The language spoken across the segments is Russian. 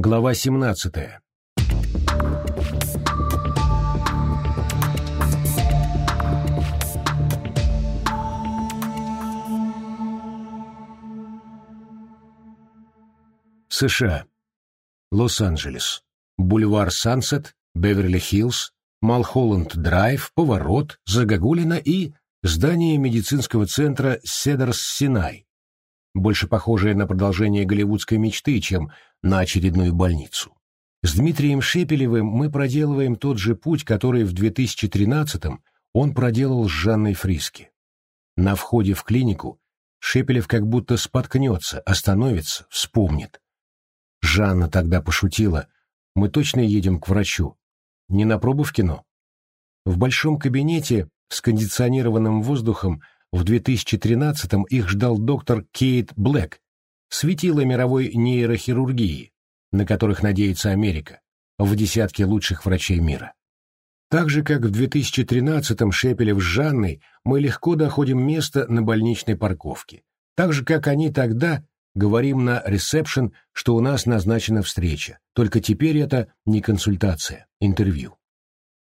Глава 17. США. Лос-Анджелес. Бульвар Сансет, Беверли-Хиллз, Малхолланд-Драйв, Поворот, Загогулина и здание медицинского центра Седерс-Синай, больше похожее на продолжение голливудской мечты, чем на очередную больницу. С Дмитрием Шепелевым мы проделываем тот же путь, который в 2013-м он проделал с Жанной Фриски. На входе в клинику Шепелев как будто споткнется, остановится, вспомнит. Жанна тогда пошутила, мы точно едем к врачу. Не на пробу в кино. В большом кабинете с кондиционированным воздухом в 2013-м их ждал доктор Кейт Блэк, светило мировой нейрохирургии, на которых надеется Америка, в десятке лучших врачей мира. Так же, как в 2013-м Шепелев с Жанной, мы легко доходим места на больничной парковке. Так же, как они тогда, говорим на ресепшн, что у нас назначена встреча, только теперь это не консультация, интервью.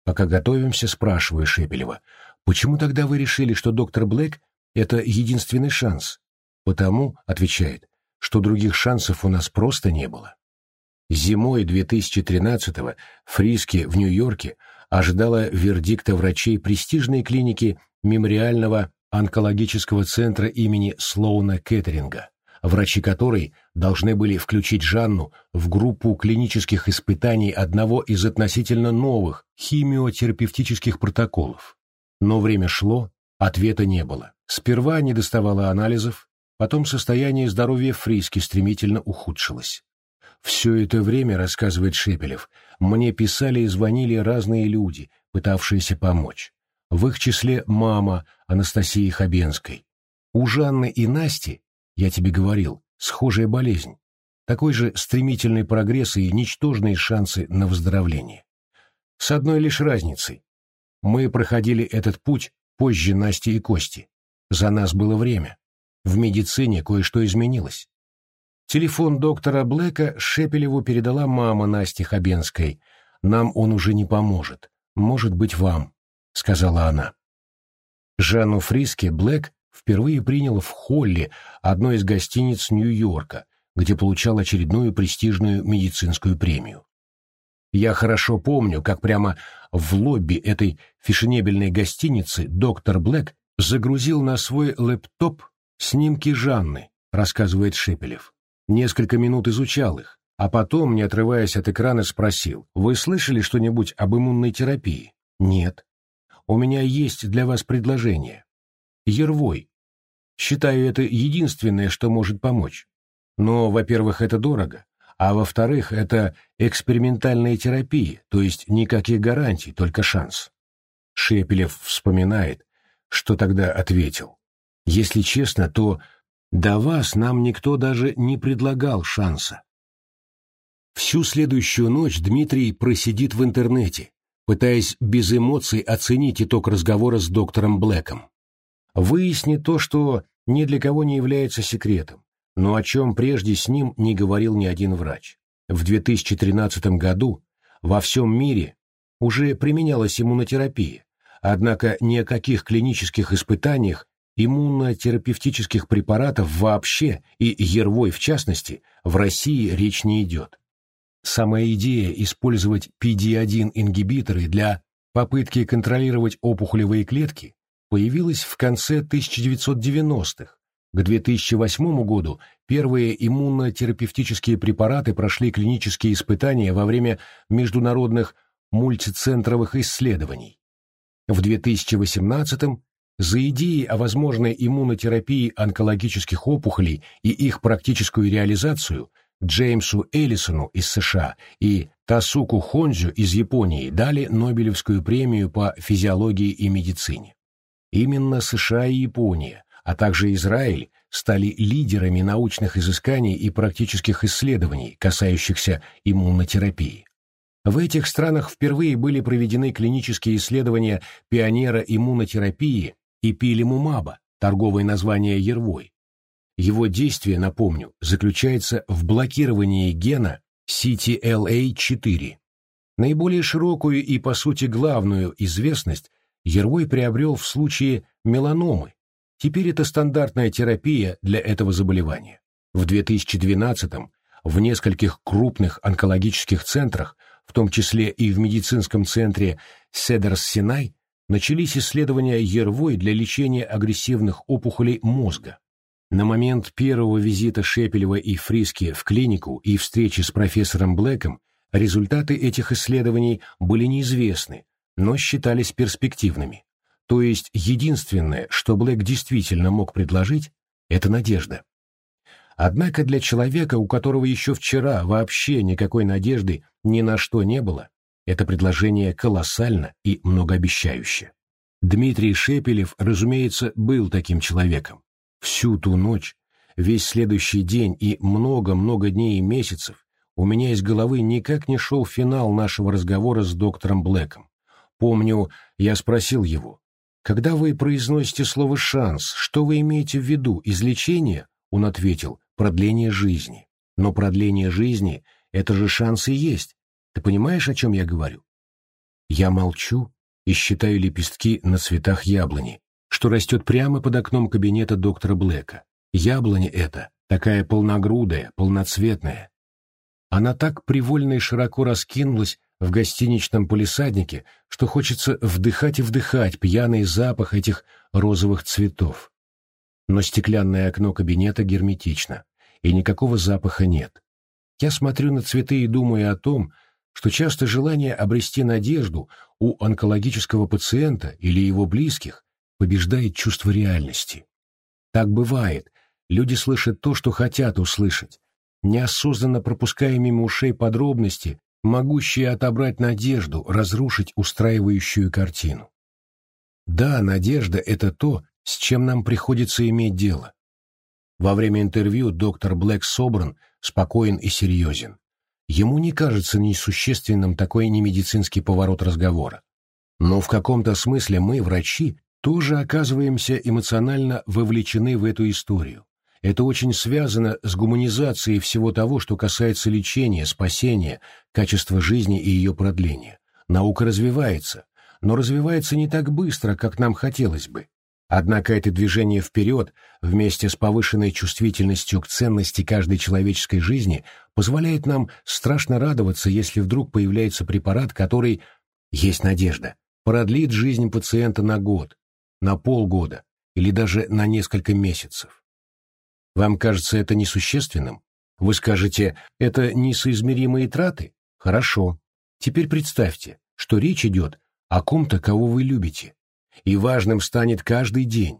Пока готовимся, спрашиваю Шепелева, почему тогда вы решили, что доктор Блэк — это единственный шанс? Потому, отвечает, что других шансов у нас просто не было. Зимой 2013-го Фриски в Нью-Йорке ожидала вердикта врачей престижной клиники мемориального онкологического центра имени Слоуна Кеттеринга, врачи которой должны были включить Жанну в группу клинических испытаний одного из относительно новых химиотерапевтических протоколов. Но время шло, ответа не было. Сперва не доставало анализов, потом состояние здоровья Фриски стремительно ухудшилось. Все это время, рассказывает Шепелев, мне писали и звонили разные люди, пытавшиеся помочь. В их числе мама Анастасии Хабенской. У Жанны и Насти, я тебе говорил, схожая болезнь. Такой же стремительный прогресс и ничтожные шансы на выздоровление. С одной лишь разницей. Мы проходили этот путь позже Насти и Кости. За нас было время. В медицине кое-что изменилось. Телефон доктора Блэка Шепелеву передала мама Насти Хабенской. «Нам он уже не поможет. Может быть, вам», — сказала она. Жанну Фриске Блэк впервые принял в холле одной из гостиниц Нью-Йорка, где получал очередную престижную медицинскую премию. Я хорошо помню, как прямо в лобби этой фешенебельной гостиницы доктор Блэк загрузил на свой лэптоп снимки Жанны, рассказывает Шепелев. Несколько минут изучал их, а потом, не отрываясь от экрана, спросил, «Вы слышали что-нибудь об иммунной терапии?» «Нет». «У меня есть для вас предложение. Ервой. Считаю, это единственное, что может помочь. Но, во-первых, это дорого, а во-вторых, это экспериментальная терапия, то есть никаких гарантий, только шанс». Шепелев вспоминает, что тогда ответил. «Если честно, то до вас нам никто даже не предлагал шанса. Всю следующую ночь Дмитрий просидит в интернете, пытаясь без эмоций оценить итог разговора с доктором Блэком. Выяснит то, что ни для кого не является секретом, но о чем прежде с ним не говорил ни один врач. В 2013 году во всем мире уже применялась иммунотерапия, однако ни о каких клинических испытаниях иммунотерапевтических препаратов вообще и Ервой в частности в России речь не идет. Сама идея использовать PD-1 для попытки контролировать опухолевые клетки появилась в конце 1990-х. К 2008 году первые иммунотерапевтические препараты прошли клинические испытания во время международных мультицентровых исследований. В 2018 за идеи о возможной иммунотерапии онкологических опухолей и их практическую реализацию Джеймсу Эллисону из США и Тасуку Хонзю из Японии дали Нобелевскую премию по физиологии и медицине. Именно США и Япония, а также Израиль стали лидерами научных изысканий и практических исследований, касающихся иммунотерапии. В этих странах впервые были проведены клинические исследования пионера иммунотерапии и пилимумаба, торговое название Ервой. Его действие, напомню, заключается в блокировании гена CTLA-4. Наиболее широкую и, по сути, главную известность Ервой приобрел в случае меланомы. Теперь это стандартная терапия для этого заболевания. В 2012-м в нескольких крупных онкологических центрах, в том числе и в медицинском центре Седерс-Синай, начались исследования Ервой для лечения агрессивных опухолей мозга. На момент первого визита Шепелева и Фриски в клинику и встречи с профессором Блэком результаты этих исследований были неизвестны, но считались перспективными. То есть единственное, что Блэк действительно мог предложить, это надежда. Однако для человека, у которого еще вчера вообще никакой надежды ни на что не было, это предложение колоссально и многообещающе. Дмитрий Шепелев, разумеется, был таким человеком. Всю ту ночь, весь следующий день и много-много дней и месяцев у меня из головы никак не шел финал нашего разговора с доктором Блэком. Помню, я спросил его, «Когда вы произносите слово «шанс», что вы имеете в виду, излечение?» Он ответил, «Продление жизни». Но продление жизни — это же шанс и есть. Ты понимаешь, о чем я говорю? Я молчу и считаю лепестки на цветах яблони, что растет прямо под окном кабинета доктора Блэка. Яблоня эта, такая полногрудая, полноцветная. Она так привольно и широко раскинулась в гостиничном полисаднике, что хочется вдыхать и вдыхать пьяный запах этих розовых цветов. Но стеклянное окно кабинета герметично, и никакого запаха нет. Я смотрю на цветы и думаю о том, что часто желание обрести надежду у онкологического пациента или его близких побеждает чувство реальности. Так бывает, люди слышат то, что хотят услышать, неосознанно пропуская мимо ушей подробности, могущие отобрать надежду, разрушить устраивающую картину. Да, надежда — это то, с чем нам приходится иметь дело. Во время интервью доктор Блэк собран, спокоен и серьезен. Ему не кажется несущественным такой немедицинский поворот разговора. Но в каком-то смысле мы, врачи, тоже оказываемся эмоционально вовлечены в эту историю. Это очень связано с гуманизацией всего того, что касается лечения, спасения, качества жизни и ее продления. Наука развивается, но развивается не так быстро, как нам хотелось бы. Однако это движение вперед, вместе с повышенной чувствительностью к ценности каждой человеческой жизни, позволяет нам страшно радоваться, если вдруг появляется препарат, который, есть надежда, продлит жизнь пациента на год, на полгода или даже на несколько месяцев. Вам кажется это несущественным? Вы скажете, это несоизмеримые траты? Хорошо. Теперь представьте, что речь идет о ком-то, кого вы любите, и важным станет каждый день.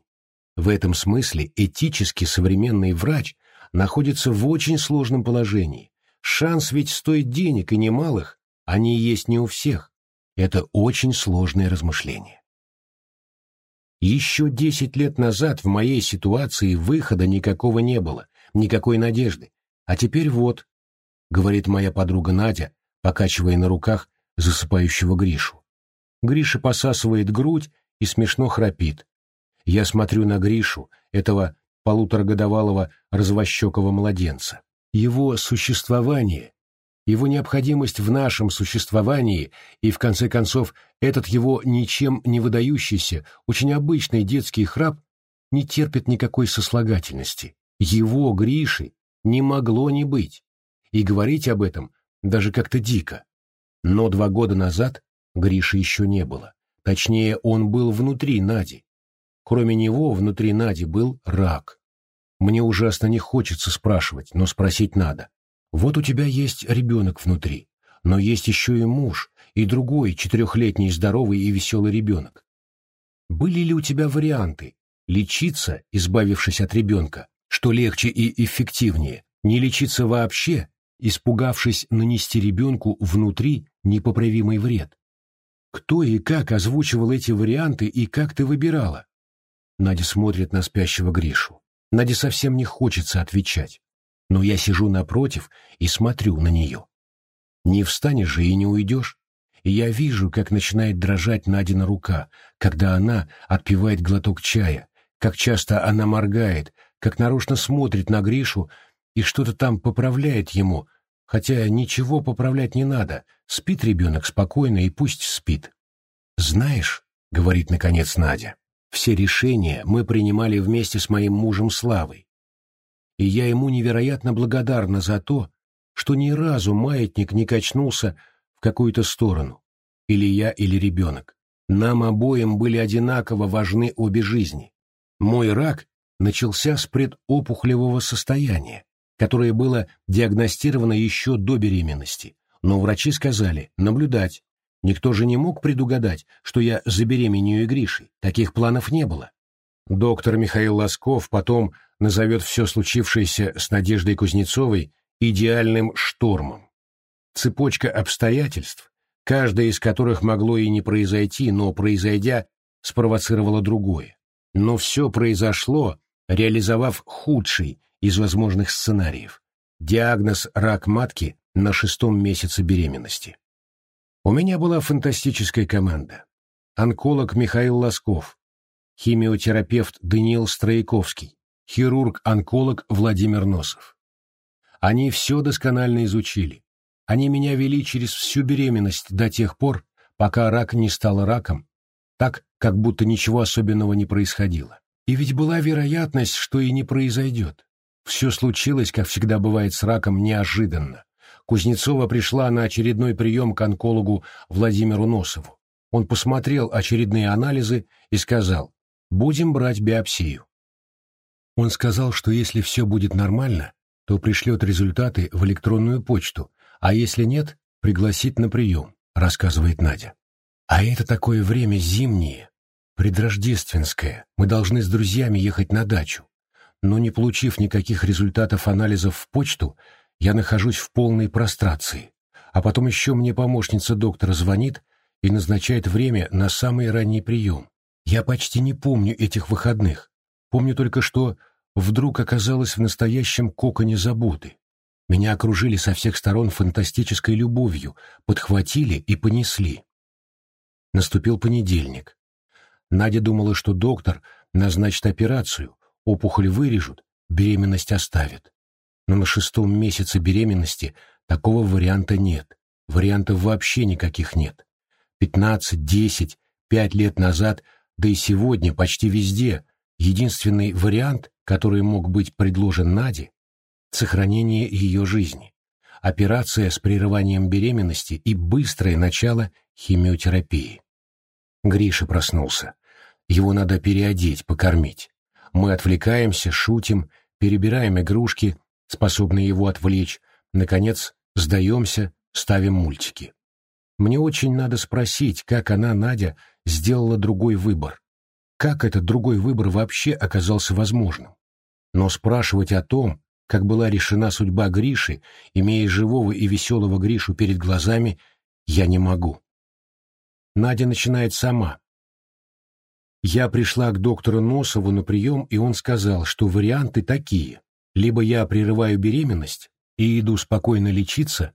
В этом смысле этически современный врач находится в очень сложном положении. Шанс ведь стоит денег и немалых, они есть не у всех. Это очень сложное размышление. Еще десять лет назад в моей ситуации выхода никакого не было, никакой надежды. А теперь вот, — говорит моя подруга Надя, покачивая на руках засыпающего Гришу. Гриша посасывает грудь и смешно храпит. Я смотрю на Гришу, этого полуторагодовалого развощекого младенца. Его существование его необходимость в нашем существовании и, в конце концов, этот его ничем не выдающийся, очень обычный детский храп не терпит никакой сослагательности. Его, Гриши, не могло не быть. И говорить об этом даже как-то дико. Но два года назад Гриши еще не было. Точнее, он был внутри Нади. Кроме него, внутри Нади был рак. Мне ужасно не хочется спрашивать, но спросить надо. Вот у тебя есть ребенок внутри, но есть еще и муж, и другой четырехлетний здоровый и веселый ребенок. Были ли у тебя варианты лечиться, избавившись от ребенка, что легче и эффективнее, не лечиться вообще, испугавшись нанести ребенку внутри непоправимый вред? Кто и как озвучивал эти варианты и как ты выбирала? Надя смотрит на спящего Гришу. Наде совсем не хочется отвечать но я сижу напротив и смотрю на нее. Не встанешь же и не уйдешь. И я вижу, как начинает дрожать Надина рука, когда она отпивает глоток чая, как часто она моргает, как нарочно смотрит на Гришу и что-то там поправляет ему, хотя ничего поправлять не надо, спит ребенок спокойно и пусть спит. «Знаешь», — говорит наконец Надя, — «все решения мы принимали вместе с моим мужем Славой. И я ему невероятно благодарна за то, что ни разу маятник не качнулся в какую-то сторону, или я, или ребенок. Нам обоим были одинаково важны обе жизни. Мой рак начался с предопухолевого состояния, которое было диагностировано еще до беременности, но врачи сказали «наблюдать». Никто же не мог предугадать, что я забеременею Гришей, таких планов не было. Доктор Михаил Лосков потом назовет все случившееся с Надеждой Кузнецовой идеальным штормом. Цепочка обстоятельств, каждая из которых могло и не произойти, но, произойдя, спровоцировала другое. Но все произошло, реализовав худший из возможных сценариев – диагноз рак матки на шестом месяце беременности. У меня была фантастическая команда. Онколог Михаил Лосков, химиотерапевт Даниил Строяковский, хирург-онколог Владимир Носов. Они все досконально изучили. Они меня вели через всю беременность до тех пор, пока рак не стал раком, так, как будто ничего особенного не происходило. И ведь была вероятность, что и не произойдет. Все случилось, как всегда бывает с раком, неожиданно. Кузнецова пришла на очередной прием к онкологу Владимиру Носову. Он посмотрел очередные анализы и сказал, «Будем брать биопсию». Он сказал, что если все будет нормально, то пришлет результаты в электронную почту, а если нет, пригласит на прием, рассказывает Надя. А это такое время зимнее, предрождественское. Мы должны с друзьями ехать на дачу. Но не получив никаких результатов анализов в почту, я нахожусь в полной прострации. А потом еще мне помощница доктора звонит и назначает время на самый ранний прием. Я почти не помню этих выходных. Помню только, что вдруг оказалась в настоящем коконе заботы. Меня окружили со всех сторон фантастической любовью, подхватили и понесли. Наступил понедельник. Надя думала, что доктор назначит операцию, опухоль вырежут, беременность оставит. Но на шестом месяце беременности такого варианта нет. Вариантов вообще никаких нет. Пятнадцать, десять, пять лет назад, да и сегодня почти везде, единственный вариант, который мог быть предложен Наде, сохранение ее жизни, операция с прерыванием беременности и быстрое начало химиотерапии. Гриша проснулся. Его надо переодеть, покормить. Мы отвлекаемся, шутим, перебираем игрушки, способные его отвлечь. Наконец, сдаемся, ставим мультики. Мне очень надо спросить, как она, Надя, сделала другой выбор. Как этот другой выбор вообще оказался возможным? Но спрашивать о том, как была решена судьба Гриши, имея живого и веселого Гришу перед глазами, я не могу. Надя начинает сама. Я пришла к доктору Носову на прием, и он сказал, что варианты такие. Либо я прерываю беременность и иду спокойно лечиться,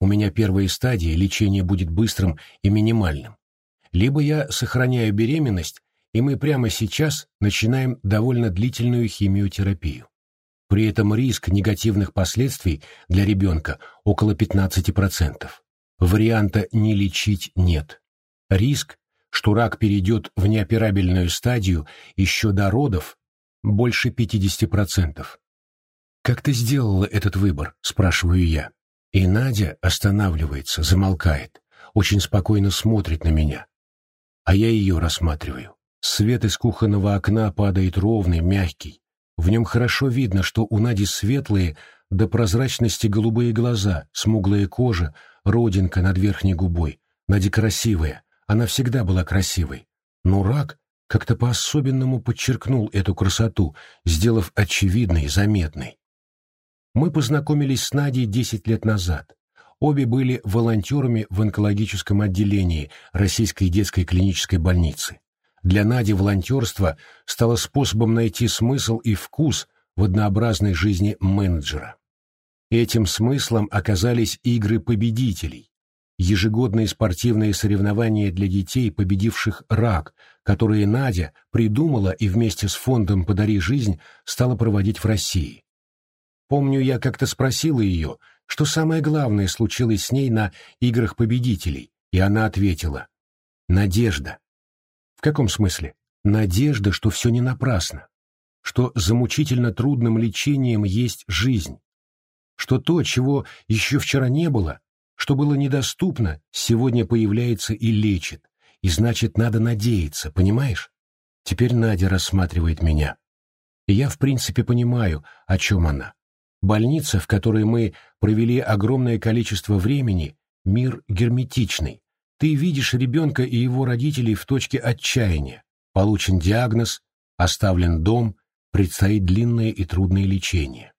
у меня первая стадия, лечение будет быстрым и минимальным. Либо я сохраняю беременность, и мы прямо сейчас начинаем довольно длительную химиотерапию. При этом риск негативных последствий для ребенка около 15%. Варианта «не лечить» нет. Риск, что рак перейдет в неоперабельную стадию еще до родов, больше 50%. «Как ты сделала этот выбор?» – спрашиваю я. И Надя останавливается, замолкает, очень спокойно смотрит на меня. А я ее рассматриваю. Свет из кухонного окна падает ровный, мягкий. В нем хорошо видно, что у Нади светлые до прозрачности голубые глаза, смуглая кожа, родинка над верхней губой. Надя красивая, она всегда была красивой. Но рак как-то по-особенному подчеркнул эту красоту, сделав очевидной, заметной. Мы познакомились с Надей десять лет назад. Обе были волонтерами в онкологическом отделении Российской детской клинической больницы. Для Нади волонтерство стало способом найти смысл и вкус в однообразной жизни менеджера. Этим смыслом оказались игры победителей, ежегодные спортивные соревнования для детей, победивших рак, которые Надя придумала и вместе с фондом «Подари жизнь» стала проводить в России. Помню, я как-то спросила ее, что самое главное случилось с ней на играх победителей, и она ответила «Надежда». В каком смысле? Надежда, что все не напрасно, что за мучительно трудным лечением есть жизнь, что то, чего еще вчера не было, что было недоступно, сегодня появляется и лечит, и значит, надо надеяться, понимаешь? Теперь Надя рассматривает меня. И я, в принципе, понимаю, о чем она. Больница, в которой мы провели огромное количество времени, мир герметичный. Ты видишь ребенка и его родителей в точке отчаяния. Получен диагноз, оставлен дом, предстоит длинное и трудное лечение.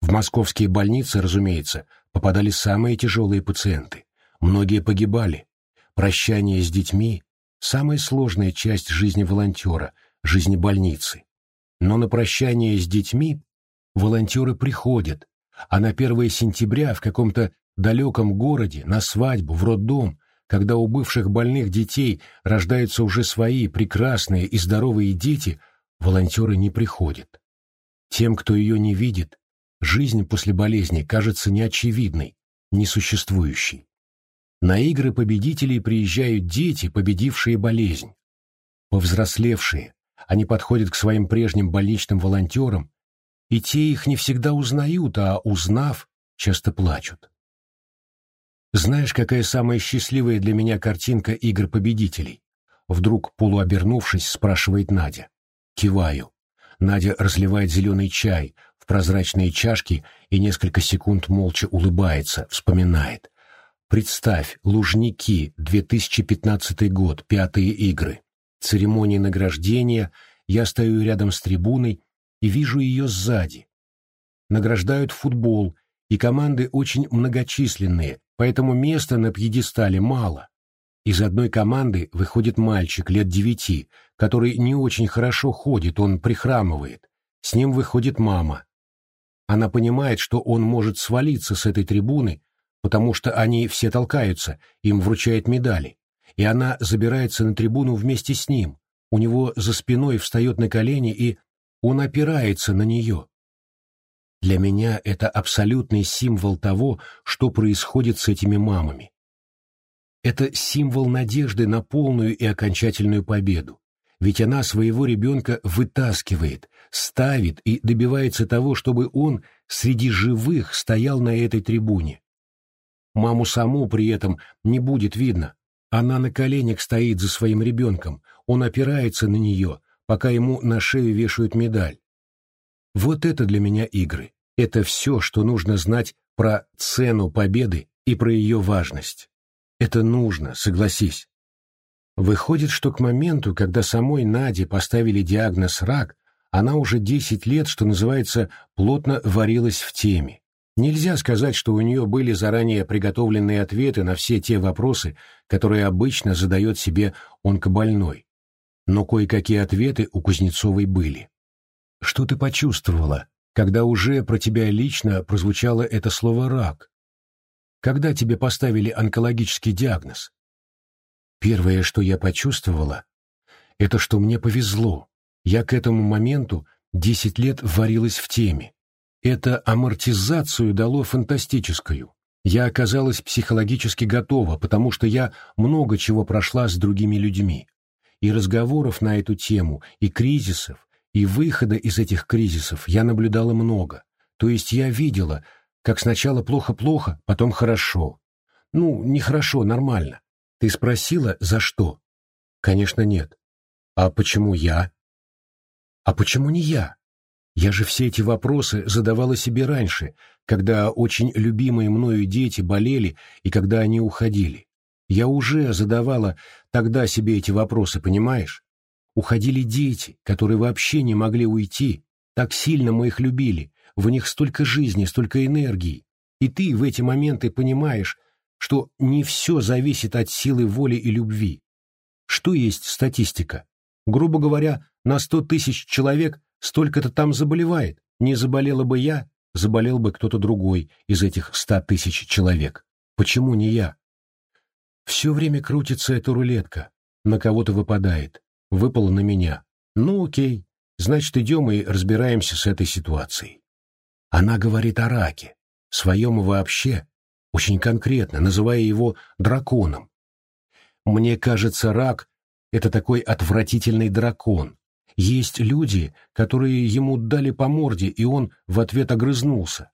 В московские больницы, разумеется, попадали самые тяжелые пациенты. Многие погибали. Прощание с детьми – самая сложная часть жизни волонтера, жизни больницы. Но на прощание с детьми волонтеры приходят, а на 1 сентября в каком-то далеком городе, на свадьбу, в роддом, когда у бывших больных детей рождаются уже свои прекрасные и здоровые дети, волонтеры не приходят. Тем, кто ее не видит, жизнь после болезни кажется неочевидной, несуществующей. На игры победителей приезжают дети, победившие болезнь. Повзрослевшие, они подходят к своим прежним больничным волонтерам, и те их не всегда узнают, а узнав, часто плачут. Знаешь, какая самая счастливая для меня картинка игр победителей? Вдруг, полуобернувшись, спрашивает Надя. Киваю. Надя разливает зеленый чай в прозрачные чашки и несколько секунд молча улыбается, вспоминает. Представь, Лужники, 2015 год, пятые игры. Церемония награждения, я стою рядом с трибуной и вижу ее сзади. Награждают футбол, и команды очень многочисленные, поэтому места на пьедестале мало. Из одной команды выходит мальчик лет девяти, который не очень хорошо ходит, он прихрамывает. С ним выходит мама. Она понимает, что он может свалиться с этой трибуны, потому что они все толкаются, им вручают медали. И она забирается на трибуну вместе с ним. У него за спиной встает на колени, и он опирается на нее. Для меня это абсолютный символ того, что происходит с этими мамами. Это символ надежды на полную и окончательную победу. Ведь она своего ребенка вытаскивает, ставит и добивается того, чтобы он среди живых стоял на этой трибуне. Маму саму при этом не будет видно. Она на коленях стоит за своим ребенком, он опирается на нее, пока ему на шею вешают медаль. Вот это для меня игры. Это все, что нужно знать про цену победы и про ее важность. Это нужно, согласись. Выходит, что к моменту, когда самой Наде поставили диагноз «рак», она уже 10 лет, что называется, плотно варилась в теме. Нельзя сказать, что у нее были заранее приготовленные ответы на все те вопросы, которые обычно задает себе онкобольной. Но кое-какие ответы у Кузнецовой были. Что ты почувствовала, когда уже про тебя лично прозвучало это слово «рак»? Когда тебе поставили онкологический диагноз? Первое, что я почувствовала, это что мне повезло. Я к этому моменту десять лет варилась в теме. Это амортизацию дало фантастическую. Я оказалась психологически готова, потому что я много чего прошла с другими людьми. И разговоров на эту тему, и кризисов, и выхода из этих кризисов я наблюдала много. То есть я видела, как сначала плохо-плохо, потом хорошо. Ну, не хорошо, нормально. Ты спросила, за что? Конечно, нет. А почему я? А почему не я? Я же все эти вопросы задавала себе раньше, когда очень любимые мною дети болели и когда они уходили. Я уже задавала тогда себе эти вопросы, понимаешь? Уходили дети, которые вообще не могли уйти. Так сильно мы их любили. В них столько жизни, столько энергии. И ты в эти моменты понимаешь, что не все зависит от силы воли и любви. Что есть статистика? Грубо говоря, на сто тысяч человек столько-то там заболевает. Не заболела бы я, заболел бы кто-то другой из этих ста тысяч человек. Почему не я? Все время крутится эта рулетка, на кого-то выпадает выпало на меня. Ну, окей, значит, идем и разбираемся с этой ситуацией. Она говорит о раке. своем вообще, очень конкретно, называя его драконом. Мне кажется, рак — это такой отвратительный дракон. Есть люди, которые ему дали по морде, и он в ответ огрызнулся.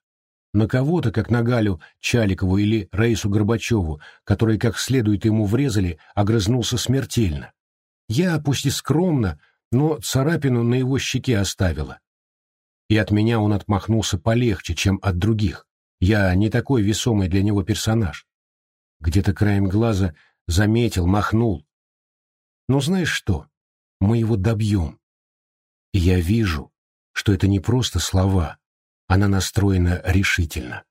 На кого-то, как на Галю Чаликову или Раису Горбачеву, которые как следует ему врезали, огрызнулся смертельно. Я, пусть и скромно, но царапину на его щеке оставила. И от меня он отмахнулся полегче, чем от других. Я не такой весомый для него персонаж. Где-то краем глаза заметил, махнул. Но знаешь что? Мы его добьем. И я вижу, что это не просто слова. Она настроена решительно.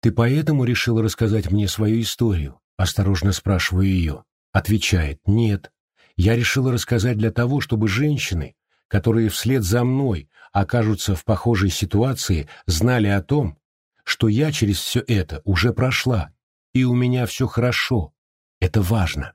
«Ты поэтому решила рассказать мне свою историю?» Осторожно спрашиваю ее. Отвечает «Нет. Я решила рассказать для того, чтобы женщины, которые вслед за мной окажутся в похожей ситуации, знали о том, что я через все это уже прошла, и у меня все хорошо. Это важно.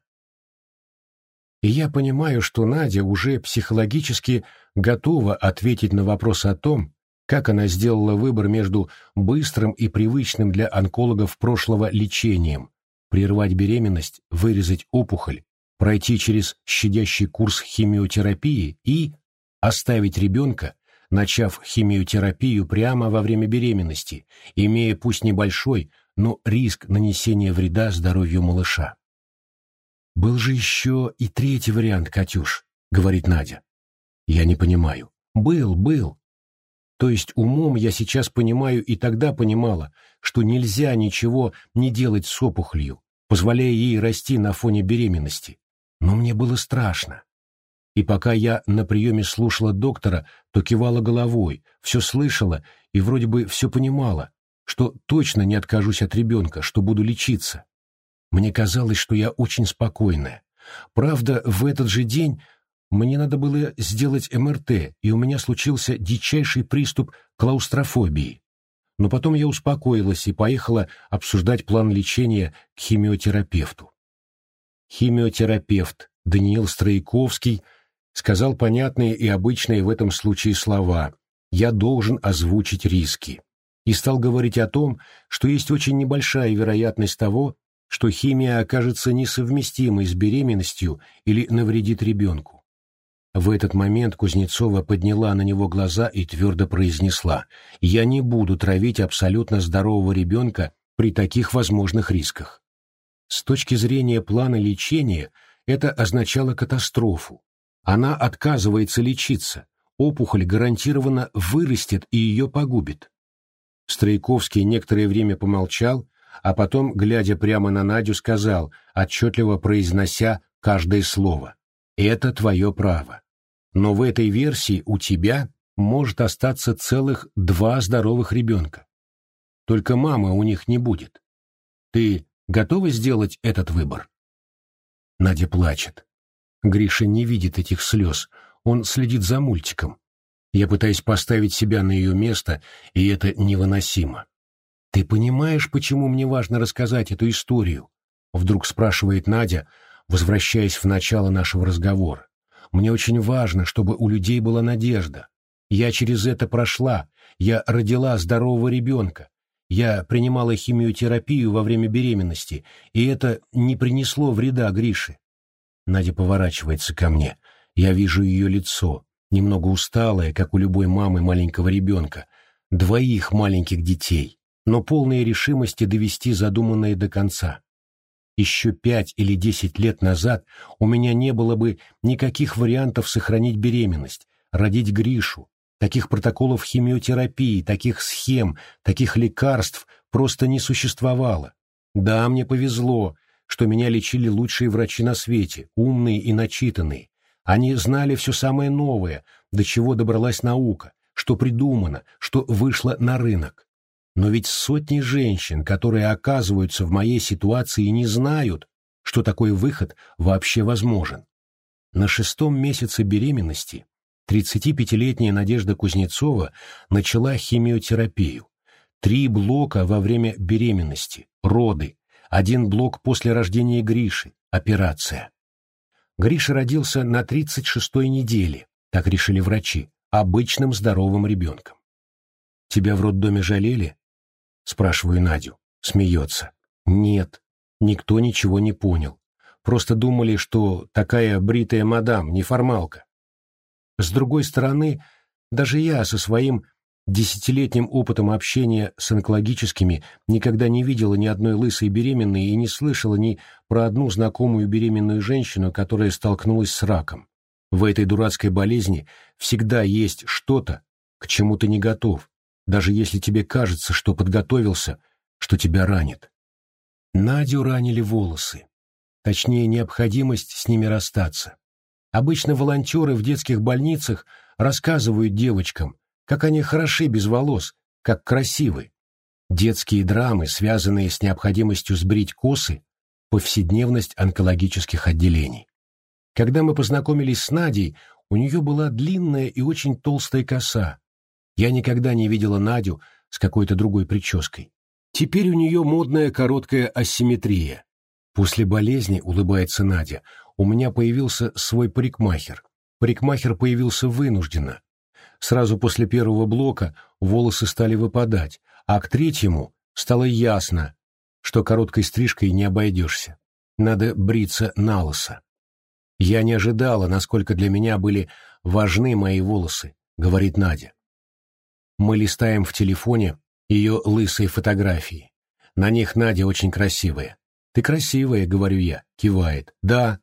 И я понимаю, что Надя уже психологически готова ответить на вопрос о том, как она сделала выбор между быстрым и привычным для онкологов прошлого лечением, прервать беременность, вырезать опухоль, пройти через щадящий курс химиотерапии и оставить ребенка начав химиотерапию прямо во время беременности, имея пусть небольшой, но риск нанесения вреда здоровью малыша. «Был же еще и третий вариант, Катюш», — говорит Надя. «Я не понимаю». «Был, был. То есть умом я сейчас понимаю и тогда понимала, что нельзя ничего не делать с опухолью, позволяя ей расти на фоне беременности. Но мне было страшно и пока я на приеме слушала доктора, то кивала головой, все слышала и вроде бы все понимала, что точно не откажусь от ребенка, что буду лечиться. Мне казалось, что я очень спокойная. Правда, в этот же день мне надо было сделать МРТ, и у меня случился дичайший приступ клаустрофобии. Но потом я успокоилась и поехала обсуждать план лечения к химиотерапевту. Химиотерапевт Даниил Строяковский – сказал понятные и обычные в этом случае слова «я должен озвучить риски» и стал говорить о том, что есть очень небольшая вероятность того, что химия окажется несовместимой с беременностью или навредит ребенку. В этот момент Кузнецова подняла на него глаза и твердо произнесла «Я не буду травить абсолютно здорового ребенка при таких возможных рисках». С точки зрения плана лечения это означало катастрофу, она отказывается лечиться. Опухоль гарантированно вырастет и ее погубит. Стройковский некоторое время помолчал, а потом, глядя прямо на Надю, сказал, отчетливо произнося каждое слово. «Это твое право. Но в этой версии у тебя может остаться целых два здоровых ребенка. Только мамы у них не будет. Ты готова сделать этот выбор?» Надя плачет. Гриша не видит этих слез, он следит за мультиком. Я пытаюсь поставить себя на ее место, и это невыносимо. «Ты понимаешь, почему мне важно рассказать эту историю?» Вдруг спрашивает Надя, возвращаясь в начало нашего разговора. «Мне очень важно, чтобы у людей была надежда. Я через это прошла, я родила здорового ребенка. Я принимала химиотерапию во время беременности, и это не принесло вреда Грише. Надя поворачивается ко мне. Я вижу ее лицо, немного усталое, как у любой мамы маленького ребенка, двоих маленьких детей, но полной решимости довести задуманное до конца. Еще пять или десять лет назад у меня не было бы никаких вариантов сохранить беременность, родить Гришу, таких протоколов химиотерапии, таких схем, таких лекарств просто не существовало. Да, мне повезло, что меня лечили лучшие врачи на свете, умные и начитанные. Они знали все самое новое, до чего добралась наука, что придумано, что вышло на рынок. Но ведь сотни женщин, которые оказываются в моей ситуации, не знают, что такой выход вообще возможен. На шестом месяце беременности 35-летняя Надежда Кузнецова начала химиотерапию. Три блока во время беременности, роды, один блок после рождения Гриши, операция. Гриша родился на 36-й неделе, так решили врачи, обычным здоровым ребенком. Тебя в роддоме жалели? Спрашиваю Надю. Смеется. Нет, никто ничего не понял. Просто думали, что такая бритая мадам, неформалка. С другой стороны, даже я со своим десятилетним опытом общения с онкологическими никогда не видела ни одной лысой беременной и не слышала ни про одну знакомую беременную женщину, которая столкнулась с раком. В этой дурацкой болезни всегда есть что-то, к чему ты не готов, даже если тебе кажется, что подготовился, что тебя ранит. Надю ранили волосы. Точнее, необходимость с ними расстаться. Обычно волонтеры в детских больницах рассказывают девочкам, как они хороши без волос, как красивы. Детские драмы, связанные с необходимостью сбрить косы, повседневность онкологических отделений. Когда мы познакомились с Надей, у нее была длинная и очень толстая коса. Я никогда не видела Надю с какой-то другой прической. Теперь у нее модная короткая асимметрия. После болезни, улыбается Надя, у меня появился свой парикмахер. Парикмахер появился вынужденно. Сразу после первого блока волосы стали выпадать, а к третьему стало ясно, что короткой стрижкой не обойдешься. Надо бриться на лысо. «Я не ожидала, насколько для меня были важны мои волосы», — говорит Надя. Мы листаем в телефоне ее лысые фотографии. На них Надя очень красивая. «Ты красивая», — говорю я, кивает. «Да».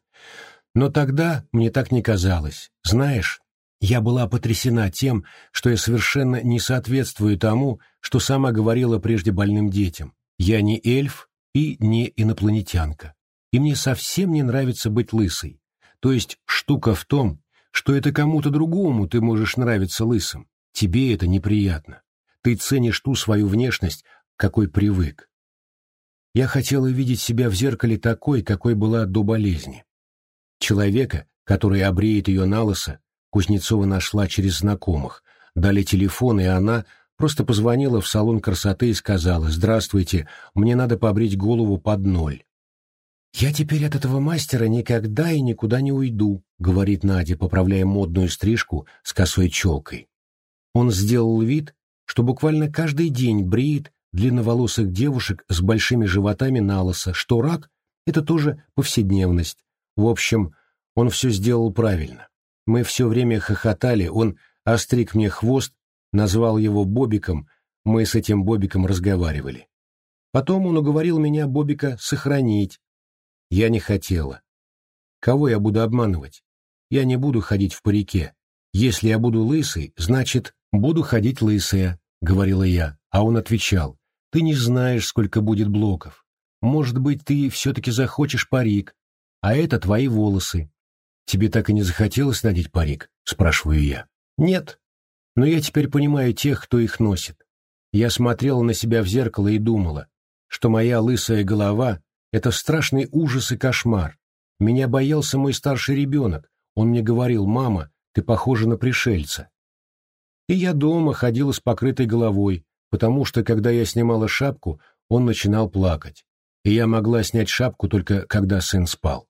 Но тогда мне так не казалось. Знаешь, я была потрясена тем, что я совершенно не соответствую тому, что сама говорила прежде больным детям. Я не эльф и не инопланетянка. И мне совсем не нравится быть лысой. То есть штука в том, что это кому-то другому ты можешь нравиться лысым. Тебе это неприятно. Ты ценишь ту свою внешность, какой привык. Я хотела видеть себя в зеркале такой, какой была до болезни. Человека, который обреет ее на лысо, Кузнецова нашла через знакомых. Дали телефон, и она просто позвонила в салон красоты и сказала «Здравствуйте, мне надо побрить голову под ноль». «Я теперь от этого мастера никогда и никуда не уйду», — говорит Надя, поправляя модную стрижку с косой челкой. Он сделал вид, что буквально каждый день бреет длинноволосых девушек с большими животами на лысо, что рак — это тоже повседневность. В общем, он все сделал правильно. Мы все время хохотали, он остриг мне хвост, назвал его Бобиком, мы с этим Бобиком разговаривали. Потом он уговорил меня Бобика сохранить, я не хотела. Кого я буду обманывать? Я не буду ходить в парике. Если я буду лысый, значит, буду ходить лысая, — говорила я. А он отвечал, ты не знаешь, сколько будет блоков. Может быть, ты все-таки захочешь парик, а это твои волосы. Тебе так и не захотелось надеть парик? — спрашиваю я. Нет. Но я теперь понимаю тех, кто их носит. Я смотрела на себя в зеркало и думала, что моя лысая голова это страшный ужас и кошмар. Меня боялся мой старший ребенок. Он мне говорил, «Мама, ты похожа на пришельца». И я дома ходила с покрытой головой, потому что, когда я снимала шапку, он начинал плакать. И я могла снять шапку только когда сын спал.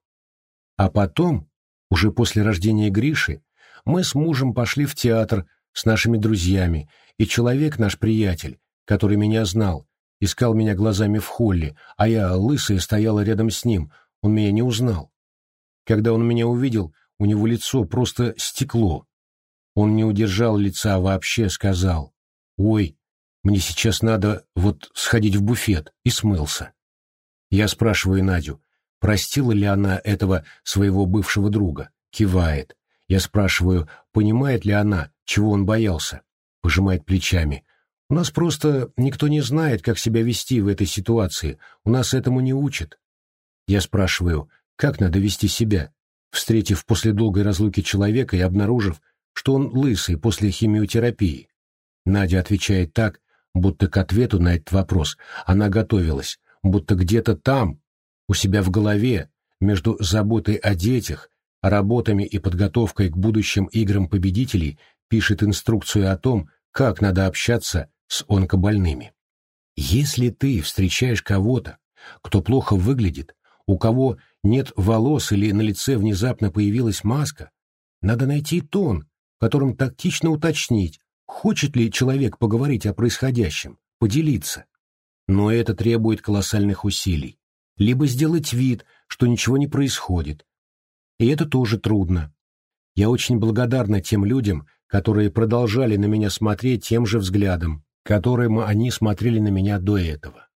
А потом, уже после рождения Гриши, мы с мужем пошли в театр с нашими друзьями, и человек, наш приятель, который меня знал, искал меня глазами в холле, а я, лысая, стояла рядом с ним, он меня не узнал. Когда он меня увидел, у него лицо просто стекло. Он не удержал лица вообще, сказал, «Ой, мне сейчас надо вот сходить в буфет», и смылся. Я спрашиваю Надю, простила ли она этого своего бывшего друга, кивает. Я спрашиваю, понимает ли она, чего он боялся, пожимает плечами. У нас просто никто не знает, как себя вести в этой ситуации, у нас этому не учат. Я спрашиваю, как надо вести себя, встретив после долгой разлуки человека и обнаружив, что он лысый после химиотерапии. Надя отвечает так, будто к ответу на этот вопрос она готовилась, будто где-то там, у себя в голове, между заботой о детях, работами и подготовкой к будущим играм победителей, пишет инструкцию о том, как надо общаться с онкобольными. Если ты встречаешь кого-то, кто плохо выглядит, у кого нет волос или на лице внезапно появилась маска, надо найти тон, которым тактично уточнить, хочет ли человек поговорить о происходящем, поделиться. но это требует колоссальных усилий. Либо сделать вид, что ничего не происходит. И это тоже трудно. Я очень благодарна тем людям, которые продолжали на меня смотреть тем же взглядом, которым они смотрели на меня до этого.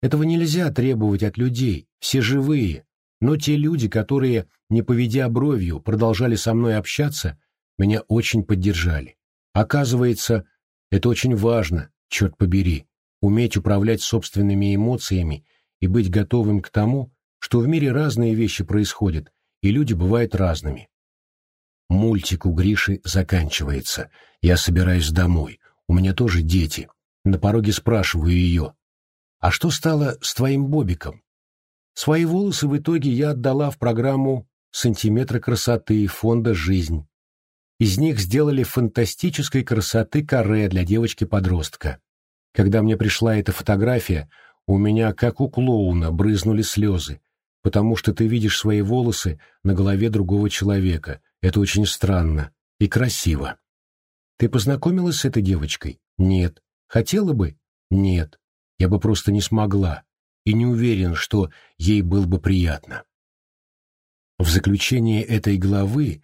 Этого нельзя требовать от людей, все живые, но те люди, которые, не поведя бровью, продолжали со мной общаться, меня очень поддержали. Оказывается, это очень важно, черт побери, уметь управлять собственными эмоциями и быть готовым к тому, что в мире разные вещи происходят, и люди бывают разными. Мультик у Гриши заканчивается. Я собираюсь домой. У меня тоже дети. На пороге спрашиваю ее. «А что стало с твоим Бобиком?» Свои волосы в итоге я отдала в программу «Сантиметры красоты» фонда «Жизнь». Из них сделали фантастической красоты каре для девочки-подростка. Когда мне пришла эта фотография, у меня, как у клоуна, брызнули слезы, потому что ты видишь свои волосы на голове другого человека. Это очень странно и красиво. Ты познакомилась с этой девочкой? Нет. Хотела бы? Нет. Я бы просто не смогла и не уверен, что ей было бы приятно. В заключение этой главы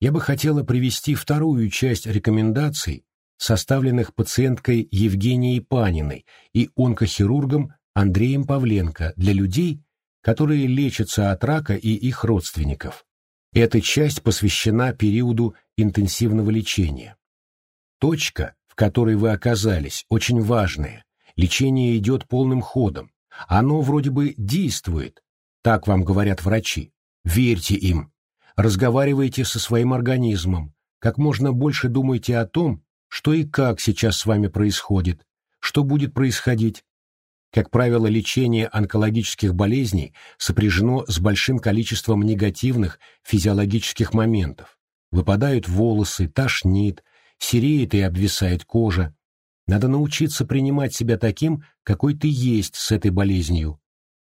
я бы хотела привести вторую часть рекомендаций, составленных пациенткой Евгенией Паниной и онкохирургом Андреем Павленко для людей, которые лечатся от рака и их родственников. Эта часть посвящена периоду интенсивного лечения. Точка, в которой вы оказались, очень важная. Лечение идет полным ходом. Оно вроде бы действует, так вам говорят врачи. Верьте им. Разговаривайте со своим организмом. Как можно больше думайте о том, что и как сейчас с вами происходит, что будет происходить. Как правило, лечение онкологических болезней сопряжено с большим количеством негативных физиологических моментов. Выпадают волосы, тошнит, сереет и обвисает кожа. Надо научиться принимать себя таким, какой ты есть с этой болезнью.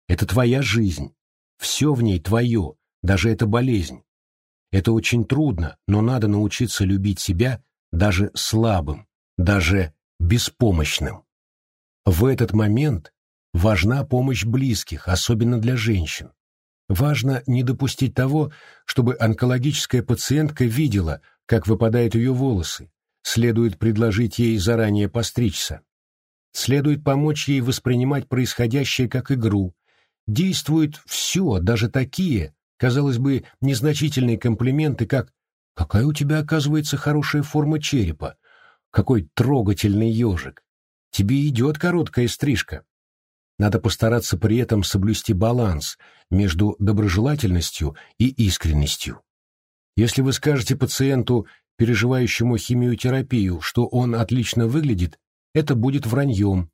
Это твоя жизнь. Все в ней твое, даже эта болезнь. Это очень трудно, но надо научиться любить себя даже слабым, даже беспомощным. В этот момент важна помощь близких, особенно для женщин. Важно не допустить того, чтобы онкологическая пациентка видела, как выпадают ее волосы. Следует предложить ей заранее постричься. Следует помочь ей воспринимать происходящее как игру. Действуют все, даже такие, казалось бы, незначительные комплименты, как «Какая у тебя, оказывается, хорошая форма черепа! Какой трогательный ежик! Тебе идет короткая стрижка. Надо постараться при этом соблюсти баланс между доброжелательностью и искренностью. Если вы скажете пациенту, переживающему химиотерапию, что он отлично выглядит, это будет враньем.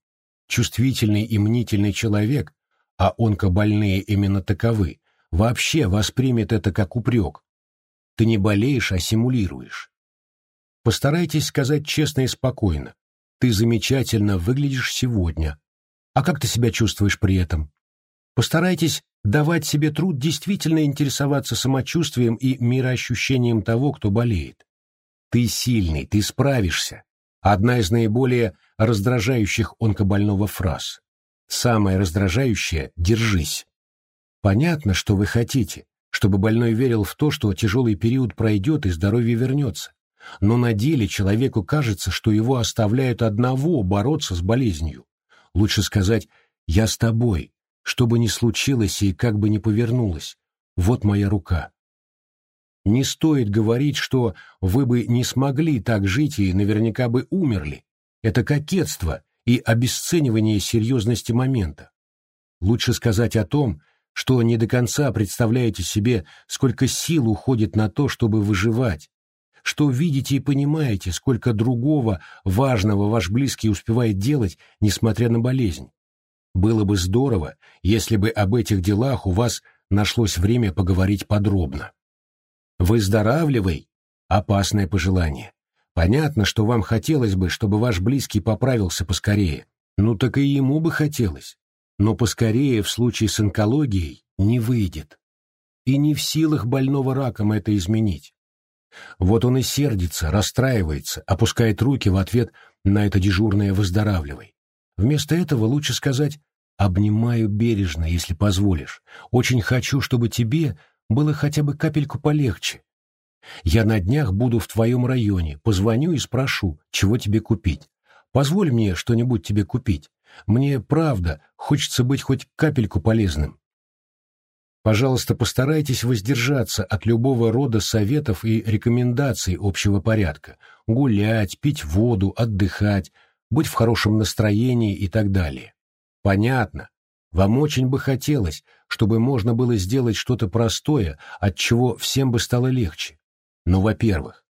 Чувствительный и мнительный человек, а онкобольные именно таковы, вообще воспримет это как упрек. Ты не болеешь, а симулируешь. Постарайтесь сказать честно и спокойно. Ты замечательно выглядишь сегодня. А как ты себя чувствуешь при этом? Постарайтесь давать себе труд действительно интересоваться самочувствием и мироощущением того, кто болеет. Ты сильный, ты справишься. Одна из наиболее раздражающих онкобольного фраз. Самая раздражающая — «держись». Понятно, что вы хотите, чтобы больной верил в то, что тяжелый период пройдет и здоровье вернется. Но на деле человеку кажется, что его оставляют одного бороться с болезнью. Лучше сказать «я с тобой», что бы ни случилось и как бы ни повернулось. Вот моя рука. Не стоит говорить, что вы бы не смогли так жить и наверняка бы умерли. Это кокетство и обесценивание серьезности момента. Лучше сказать о том, что не до конца представляете себе, сколько сил уходит на то, чтобы выживать, что видите и понимаете, сколько другого важного ваш близкий успевает делать, несмотря на болезнь. Было бы здорово, если бы об этих делах у вас нашлось время поговорить подробно. «Выздоравливай» — опасное пожелание. Понятно, что вам хотелось бы, чтобы ваш близкий поправился поскорее. Ну так и ему бы хотелось. Но поскорее в случае с онкологией не выйдет. И не в силах больного раком это изменить. Вот он и сердится, расстраивается, опускает руки в ответ на это дежурное «выздоравливай». Вместо этого лучше сказать «обнимаю бережно, если позволишь. Очень хочу, чтобы тебе было хотя бы капельку полегче. Я на днях буду в твоем районе, позвоню и спрошу, чего тебе купить. Позволь мне что-нибудь тебе купить. Мне, правда, хочется быть хоть капельку полезным. Пожалуйста, постарайтесь воздержаться от любого рода советов и рекомендаций общего порядка. Гулять, пить воду, отдыхать, быть в хорошем настроении и так далее. Понятно. Вам очень бы хотелось, чтобы можно было сделать что-то простое, от чего всем бы стало легче. Но, во-первых,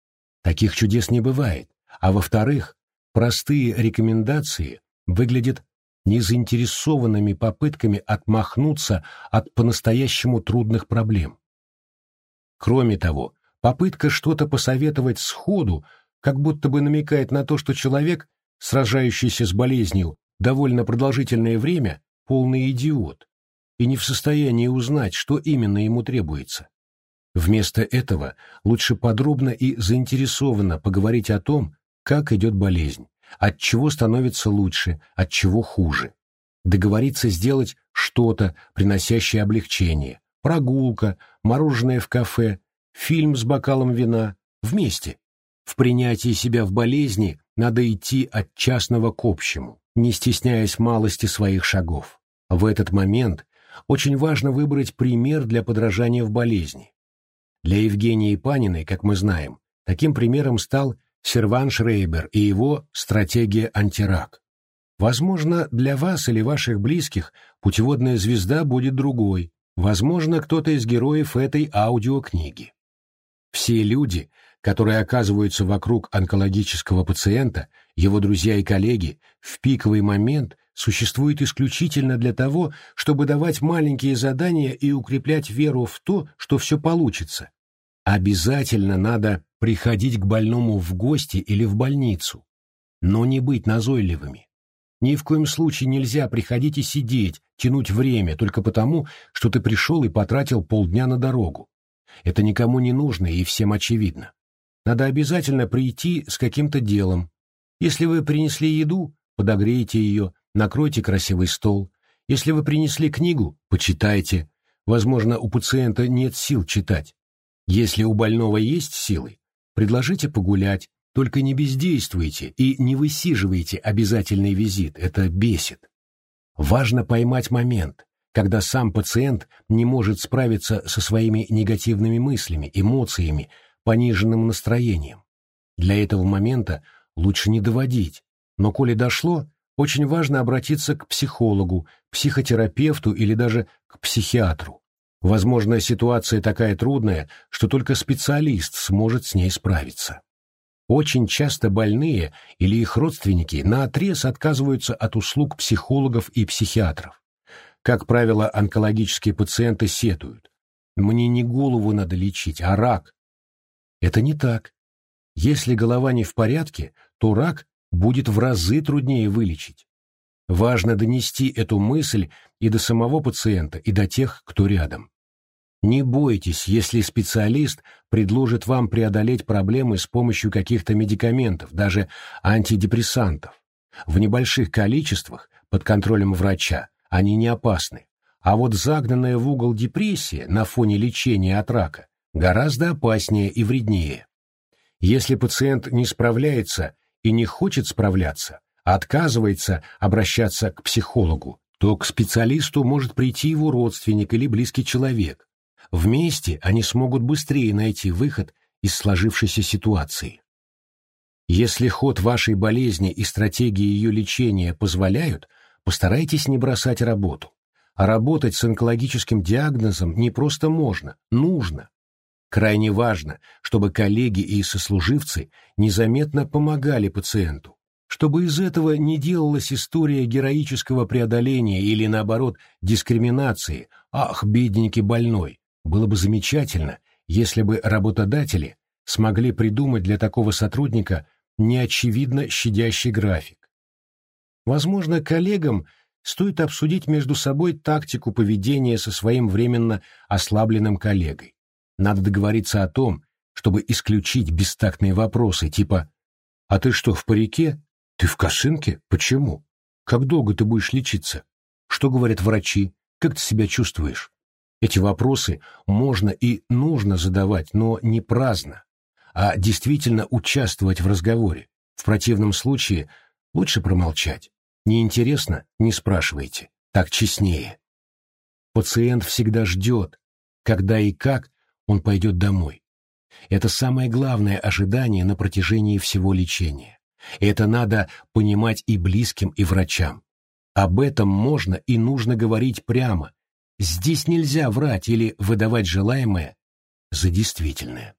таких чудес не бывает, а во-вторых, простые рекомендации выглядят незаинтересованными попытками отмахнуться от по-настоящему трудных проблем. Кроме того, попытка что-то посоветовать сходу как будто бы намекает на то, что человек, сражающийся с болезнью довольно продолжительное время, полный идиот и не в состоянии узнать, что именно ему требуется. Вместо этого лучше подробно и заинтересованно поговорить о том, как идет болезнь, от чего становится лучше, от чего хуже. Договориться сделать что-то, приносящее облегчение. Прогулка, мороженое в кафе, фильм с бокалом вина. Вместе. В принятии себя в болезни надо идти от частного к общему, не стесняясь малости своих шагов. В этот момент очень важно выбрать пример для подражания в болезни. Для Евгении Паниной, как мы знаем, таким примером стал Серван Шрейбер и его «Стратегия антирак». Возможно, для вас или ваших близких путеводная звезда будет другой, возможно, кто-то из героев этой аудиокниги. Все люди, которые оказываются вокруг онкологического пациента, его друзья и коллеги, в пиковый момент существуют исключительно для того, чтобы давать маленькие задания и укреплять веру в то, что все получится. Обязательно надо приходить к больному в гости или в больницу, но не быть назойливыми. Ни в коем случае нельзя приходить и сидеть, тянуть время только потому, что ты пришел и потратил полдня на дорогу. Это никому не нужно и всем очевидно. Надо обязательно прийти с каким-то делом. Если вы принесли еду, подогрейте ее, накройте красивый стол. Если вы принесли книгу, почитайте. Возможно, у пациента нет сил читать. Если у больного есть силы, предложите погулять, только не бездействуйте и не высиживайте обязательный визит, это бесит. Важно поймать момент, когда сам пациент не может справиться со своими негативными мыслями, эмоциями, пониженным настроением. Для этого момента лучше не доводить, но коли дошло, очень важно обратиться к психологу, психотерапевту или даже к психиатру. Возможно, ситуация такая трудная, что только специалист сможет с ней справиться. Очень часто больные или их родственники наотрез отказываются от услуг психологов и психиатров. Как правило, онкологические пациенты сетуют. Мне не голову надо лечить, а рак. Это не так. Если голова не в порядке, то рак будет в разы труднее вылечить. Важно донести эту мысль и до самого пациента, и до тех, кто рядом. Не бойтесь, если специалист предложит вам преодолеть проблемы с помощью каких-то медикаментов, даже антидепрессантов. В небольших количествах, под контролем врача, они не опасны. А вот загнанная в угол депрессия на фоне лечения от рака гораздо опаснее и вреднее. Если пациент не справляется и не хочет справляться, отказывается обращаться к психологу, то к специалисту может прийти его родственник или близкий человек, Вместе они смогут быстрее найти выход из сложившейся ситуации. Если ход вашей болезни и стратегии ее лечения позволяют, постарайтесь не бросать работу. А работать с онкологическим диагнозом не просто можно, нужно. Крайне важно, чтобы коллеги и сослуживцы незаметно помогали пациенту, чтобы из этого не делалась история героического преодоления или, наоборот, дискриминации «ах, бедненький больной», было бы замечательно, если бы работодатели смогли придумать для такого сотрудника неочевидно щадящий график. Возможно, коллегам стоит обсудить между собой тактику поведения со своим временно ослабленным коллегой. Надо договориться о том, чтобы исключить бестактные вопросы типа «А ты что, в парике? Ты в косынке? Почему? Как долго ты будешь лечиться? Что говорят врачи? Как ты себя чувствуешь? Эти вопросы можно и нужно задавать, но не праздно, а действительно участвовать в разговоре. В противном случае лучше промолчать. Неинтересно – не спрашивайте. Так честнее. Пациент всегда ждет, когда и как он пойдет домой. Это самое главное ожидание на протяжении всего лечения. Это надо понимать и близким, и врачам. Об этом можно и нужно говорить прямо. Здесь нельзя врать или выдавать желаемое за действительное.